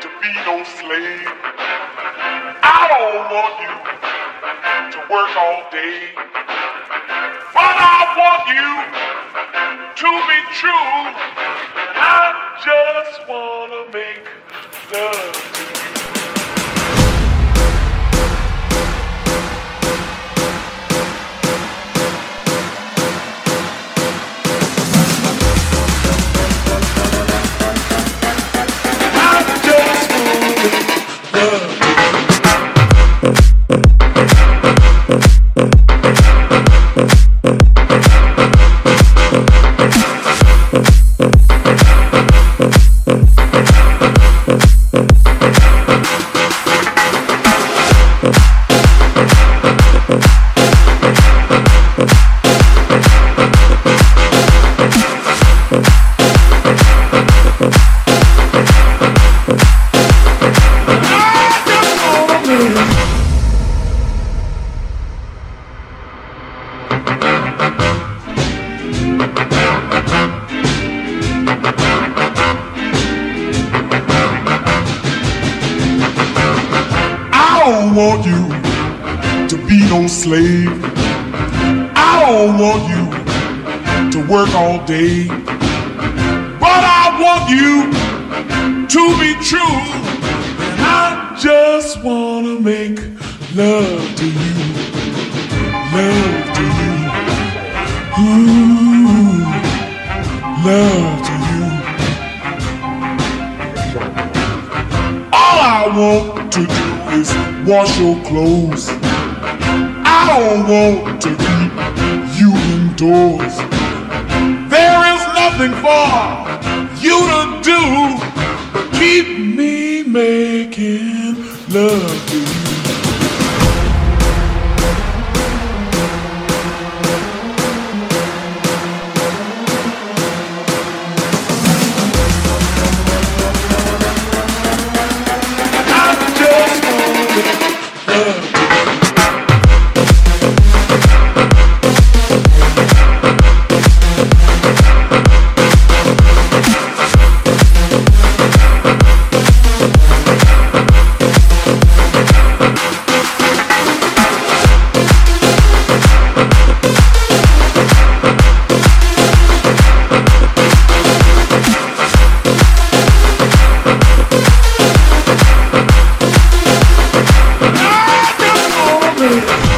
to be no slave. I don't want you to work all day. But I want you to be true. I just wanna make love don't want you to be no slave. I don't want you to work all day. But I want you to be true. And I just wanna make love to you. Love to you. Ooh, love to you. Want to do is wash your clothes. I don't want to keep you indoors. There is nothing for you to do keep me making love to you. Wanna make